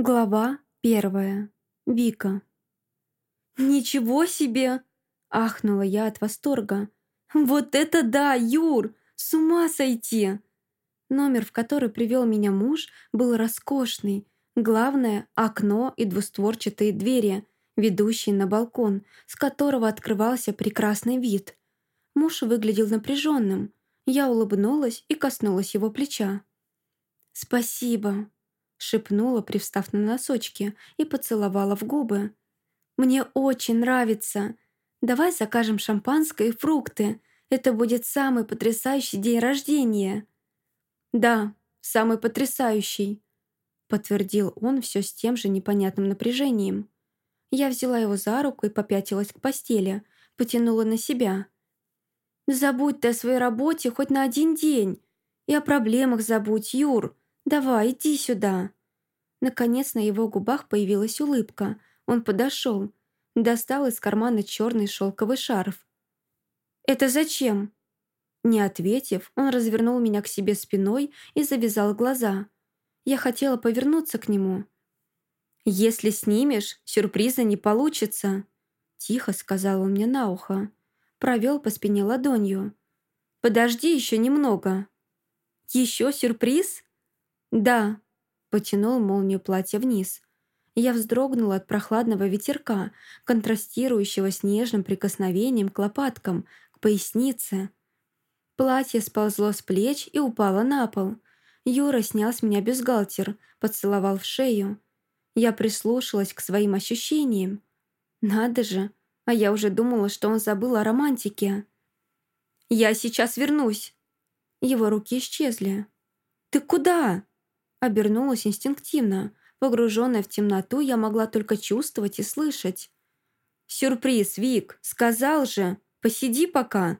Глава первая. Вика. «Ничего себе!» — ахнула я от восторга. «Вот это да, Юр! С ума сойти!» Номер, в который привел меня муж, был роскошный. Главное — окно и двустворчатые двери, ведущие на балкон, с которого открывался прекрасный вид. Муж выглядел напряженным. Я улыбнулась и коснулась его плеча. «Спасибо», шепнула, привстав на носочки, и поцеловала в губы. «Мне очень нравится. Давай закажем шампанское и фрукты. Это будет самый потрясающий день рождения». «Да, самый потрясающий», — подтвердил он все с тем же непонятным напряжением. Я взяла его за руку и попятилась к постели, потянула на себя. «Забудь ты о своей работе хоть на один день. И о проблемах забудь, Юр. Давай, иди сюда». Наконец на его губах появилась улыбка. Он подошел, достал из кармана черный шелковый шарф. «Это зачем?» Не ответив, он развернул меня к себе спиной и завязал глаза. Я хотела повернуться к нему. «Если снимешь, сюрприза не получится», — тихо сказал он мне на ухо. Провел по спине ладонью. «Подожди еще немного». «Еще сюрприз?» «Да», потянул молнию платья вниз. Я вздрогнула от прохладного ветерка, контрастирующего с нежным прикосновением к лопаткам, к пояснице. Платье сползло с плеч и упало на пол. Юра снял с меня бюстгальтер, поцеловал в шею. Я прислушалась к своим ощущениям. Надо же, а я уже думала, что он забыл о романтике. «Я сейчас вернусь!» Его руки исчезли. «Ты куда?» Обернулась инстинктивно. Погруженная в темноту, я могла только чувствовать и слышать. «Сюрприз, Вик! Сказал же! Посиди пока!»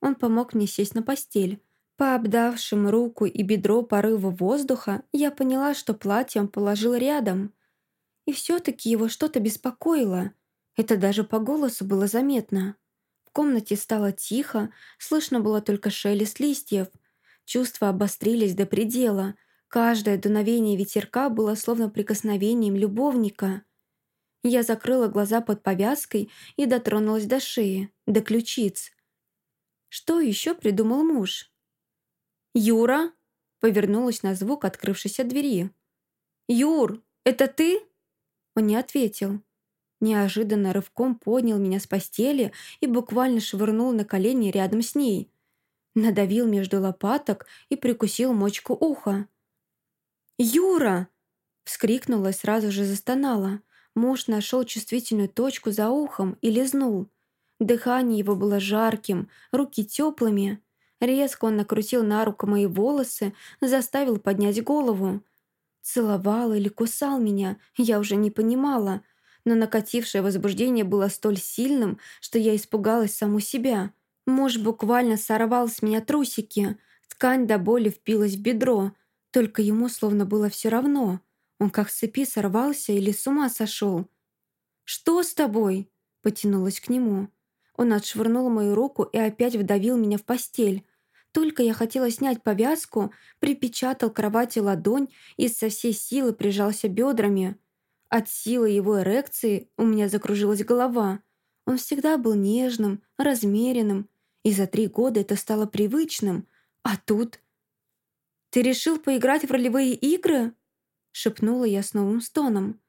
Он помог мне сесть на постель. По обдавшим руку и бедро порыву воздуха я поняла, что платье он положил рядом. И все-таки его что-то беспокоило. Это даже по голосу было заметно. В комнате стало тихо, слышно было только шелест листьев. Чувства обострились до предела — Каждое дуновение ветерка было словно прикосновением любовника. Я закрыла глаза под повязкой и дотронулась до шеи, до ключиц. Что еще придумал муж? «Юра?» — повернулась на звук открывшейся двери. «Юр, это ты?» Он не ответил. Неожиданно рывком поднял меня с постели и буквально швырнул на колени рядом с ней. Надавил между лопаток и прикусил мочку уха. «Юра!» Вскрикнула и сразу же застонала. Муж нашел чувствительную точку за ухом и лизнул. Дыхание его было жарким, руки теплыми. Резко он накрутил на руку мои волосы, заставил поднять голову. Целовал или кусал меня, я уже не понимала, но накатившее возбуждение было столь сильным, что я испугалась саму себя. Муж буквально сорвал с меня трусики. Ткань до боли впилась в бедро, только ему словно было все равно. Он как с цепи сорвался или с ума сошел. «Что с тобой?» — потянулась к нему. Он отшвырнул мою руку и опять вдавил меня в постель. Только я хотела снять повязку, припечатал кровати ладонь и со всей силы прижался бедрами. От силы его эрекции у меня закружилась голова. Он всегда был нежным, размеренным, и за три года это стало привычным. А тут «Ты решил поиграть в ролевые игры?» шепнула я с новым стоном.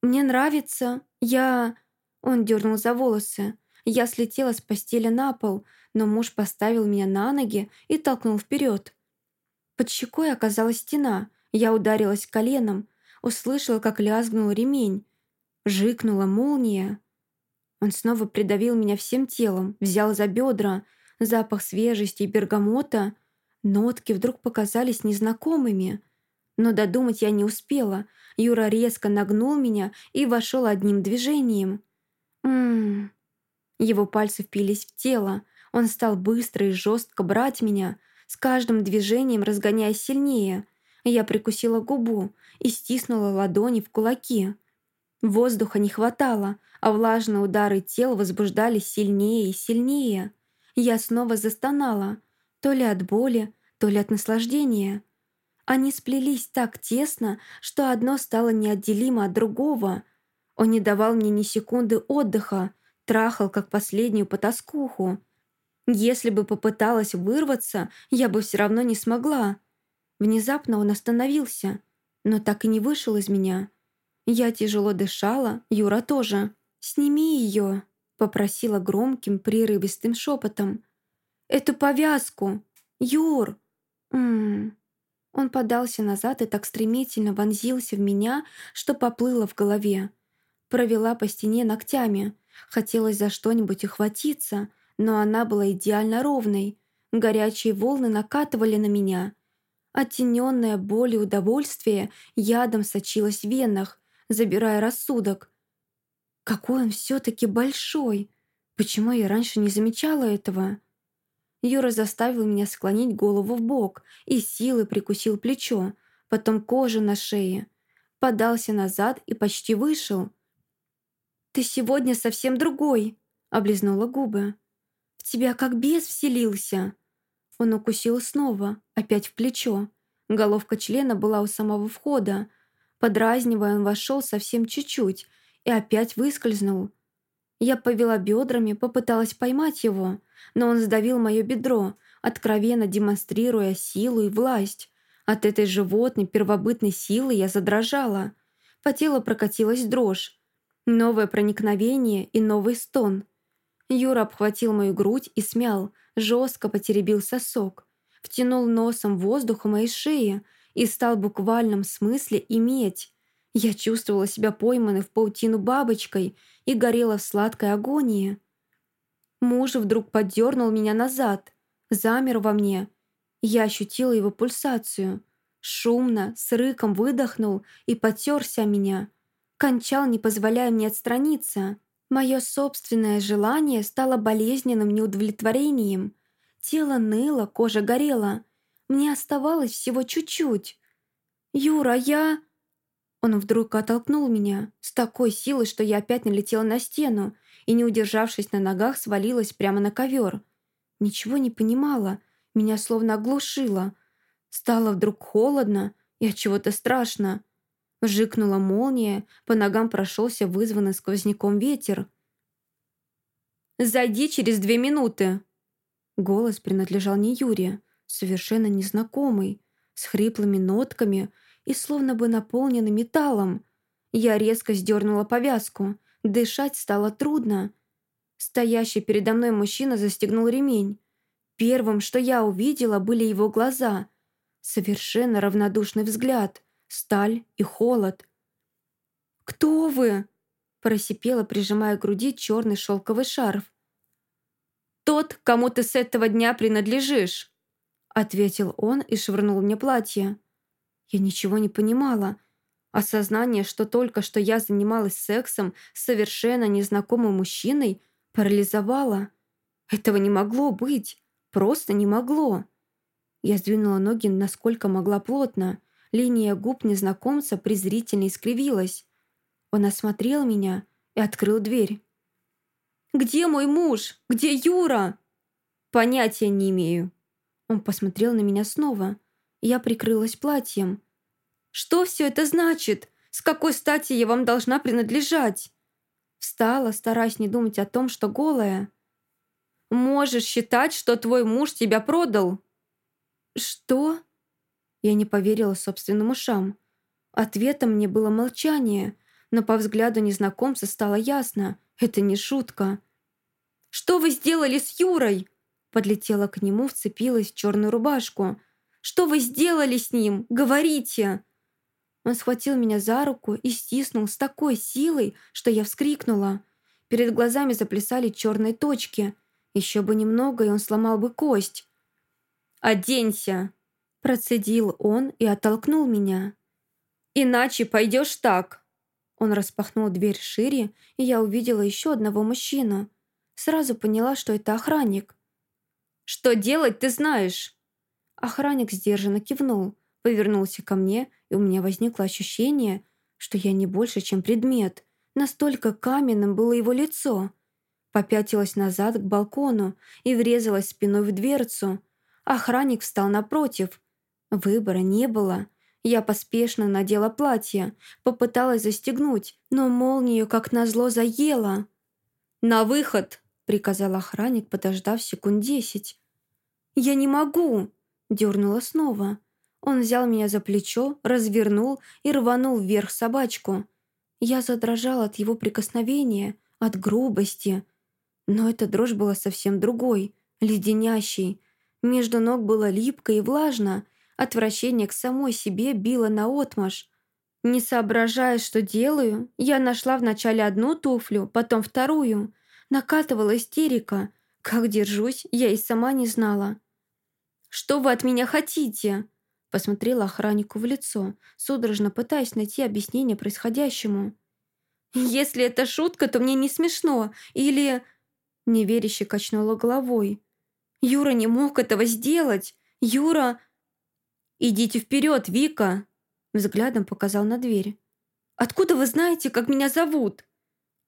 «Мне нравится. Я...» Он дернул за волосы. Я слетела с постели на пол, но муж поставил меня на ноги и толкнул вперед. Под щекой оказалась стена. Я ударилась коленом, услышала, как лязгнул ремень. Жикнула молния. Он снова придавил меня всем телом, взял за бедра. Запах свежести и бергамота Нотки вдруг показались незнакомыми. Но додумать я не успела. Юра резко нагнул меня и вошел одним движением. Ммм. Его пальцы впились в тело. Он стал быстро и жестко брать меня, с каждым движением разгоняя сильнее. Я прикусила губу и стиснула ладони в кулаки. Воздуха не хватало, а влажные удары тел возбуждались сильнее и сильнее. Я снова застонала — то ли от боли, то ли от наслаждения. Они сплелись так тесно, что одно стало неотделимо от другого. Он не давал мне ни секунды отдыха, трахал как последнюю потаскуху. Если бы попыталась вырваться, я бы все равно не смогла. Внезапно он остановился, но так и не вышел из меня. Я тяжело дышала, Юра тоже. «Сними ее», — попросила громким, прерывистым шепотом. «Эту повязку! Юр!» М -м -м. Он подался назад и так стремительно вонзился в меня, что поплыло в голове. Провела по стене ногтями. Хотелось за что-нибудь ухватиться, но она была идеально ровной. Горячие волны накатывали на меня. Оттененная боль и удовольствие ядом сочилась в венах, забирая рассудок. Какой он все-таки большой! Почему я раньше не замечала этого? Юра заставил меня склонить голову в бок и силой прикусил плечо, потом кожу на шее. Подался назад и почти вышел. «Ты сегодня совсем другой», — облизнула губы. «В тебя как бес вселился». Он укусил снова, опять в плечо. Головка члена была у самого входа. Подразнивая, он вошел совсем чуть-чуть и опять выскользнул. Я повела бедрами, попыталась поймать его, но он сдавил мое бедро, откровенно демонстрируя силу и власть. От этой животной первобытной силы я задрожала. По телу прокатилась дрожь. Новое проникновение и новый стон. Юра обхватил мою грудь и смял, жестко потеребил сосок, втянул носом воздух у моей шеи и стал в буквальном смысле иметь. Я чувствовала себя пойманной в паутину бабочкой и горела в сладкой агонии. Муж вдруг поддернул меня назад, замер во мне. Я ощутила его пульсацию. Шумно, с рыком выдохнул и потерся меня. Кончал, не позволяя мне отстраниться. Мое собственное желание стало болезненным неудовлетворением. Тело ныло, кожа горела. Мне оставалось всего чуть-чуть. «Юра, я...» Он вдруг оттолкнул меня с такой силой, что я опять налетела на стену и, не удержавшись на ногах, свалилась прямо на ковер. Ничего не понимала, меня словно оглушило. Стало вдруг холодно и от чего-то страшно. Жикнула молния, по ногам прошелся вызванный сквозняком ветер. «Зайди через две минуты!» Голос принадлежал не Юре, совершенно незнакомый, с хриплыми нотками – и словно бы наполнены металлом. Я резко сдернула повязку. Дышать стало трудно. Стоящий передо мной мужчина застегнул ремень. Первым, что я увидела, были его глаза. Совершенно равнодушный взгляд, сталь и холод. «Кто вы?» – просипела, прижимая к груди черный шелковый шарф. «Тот, кому ты с этого дня принадлежишь», – ответил он и швырнул мне платье. Я ничего не понимала. Осознание, что только что я занималась сексом с совершенно незнакомым мужчиной, парализовало. Этого не могло быть. Просто не могло. Я сдвинула ноги насколько могла плотно. Линия губ незнакомца презрительно искривилась. Он осмотрел меня и открыл дверь. «Где мой муж? Где Юра?» «Понятия не имею». Он посмотрел на меня снова. Я прикрылась платьем. «Что все это значит? С какой стати я вам должна принадлежать?» Встала, стараясь не думать о том, что голая. «Можешь считать, что твой муж тебя продал?» «Что?» Я не поверила собственным ушам. Ответом мне было молчание, но по взгляду незнакомца стало ясно. Это не шутка. «Что вы сделали с Юрой?» Подлетела к нему, вцепилась в черную рубашку – что вы сделали с ним? Говорите!» Он схватил меня за руку и стиснул с такой силой, что я вскрикнула. Перед глазами заплясали черные точки. Еще бы немного, и он сломал бы кость. «Оденься!» Процедил он и оттолкнул меня. «Иначе пойдешь так!» Он распахнул дверь шире, и я увидела еще одного мужчину. Сразу поняла, что это охранник. «Что делать, ты знаешь!» Охранник сдержанно кивнул, повернулся ко мне, и у меня возникло ощущение, что я не больше, чем предмет. Настолько каменным было его лицо. Попятилась назад к балкону и врезалась спиной в дверцу. Охранник встал напротив. Выбора не было. Я поспешно надела платье, попыталась застегнуть, но молнию, как назло, заела. «На выход!» — приказал охранник, подождав секунд десять. «Я не могу!» — дернула снова. Он взял меня за плечо, развернул и рванул вверх собачку. Я задрожала от его прикосновения, от грубости. Но эта дрожь была совсем другой, леденящей. Между ног было липко и влажно, Отвращение к самой себе било наотмашь. Не соображая, что делаю, я нашла вначале одну туфлю, потом вторую. Накатывала истерика. Как держусь, я и сама не знала. «Что вы от меня хотите?» Посмотрела охраннику в лицо, судорожно пытаясь найти объяснение происходящему. «Если это шутка, то мне не смешно. Или...» Неверяще качнула головой. «Юра не мог этого сделать. Юра...» «Идите вперед, Вика!» Взглядом показал на дверь. «Откуда вы знаете, как меня зовут?»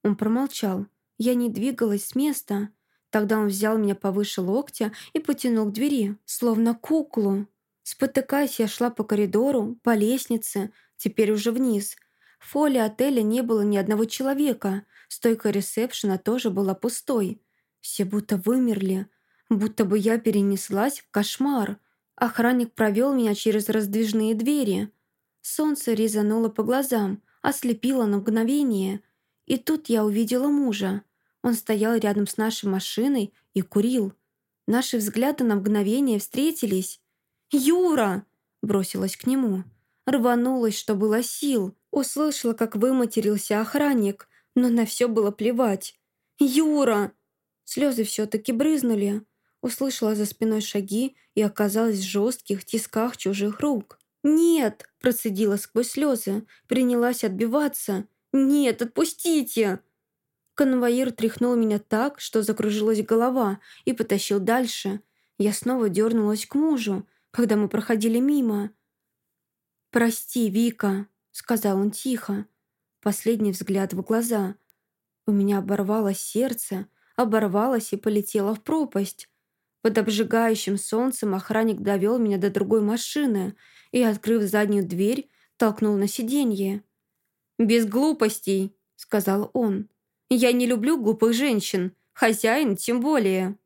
Он промолчал. Я не двигалась с места. Тогда он взял меня повыше локтя и потянул к двери, словно куклу. Спотыкаясь, я шла по коридору, по лестнице, теперь уже вниз. В фоле отеля не было ни одного человека. Стойка ресепшена тоже была пустой. Все будто вымерли, будто бы я перенеслась в кошмар. Охранник провел меня через раздвижные двери. Солнце резануло по глазам, ослепило на мгновение. И тут я увидела мужа. Он стоял рядом с нашей машиной и курил. Наши взгляды на мгновение встретились. «Юра!» – бросилась к нему. Рванулась, что было сил. Услышала, как выматерился охранник, но на все было плевать. «Юра!» Слезы все-таки брызнули. Услышала за спиной шаги и оказалась в жестких тисках чужих рук. «Нет!» – процедила сквозь слезы, принялась отбиваться. «Нет, отпустите!» Конвоир тряхнул меня так, что закружилась голова, и потащил дальше. Я снова дернулась к мужу, когда мы проходили мимо. «Прости, Вика», — сказал он тихо. Последний взгляд в глаза. У меня оборвалось сердце, оборвалось и полетело в пропасть. Под обжигающим солнцем охранник довел меня до другой машины и, открыв заднюю дверь, толкнул на сиденье. «Без глупостей», — сказал он. «Я не люблю глупых женщин, хозяин тем более».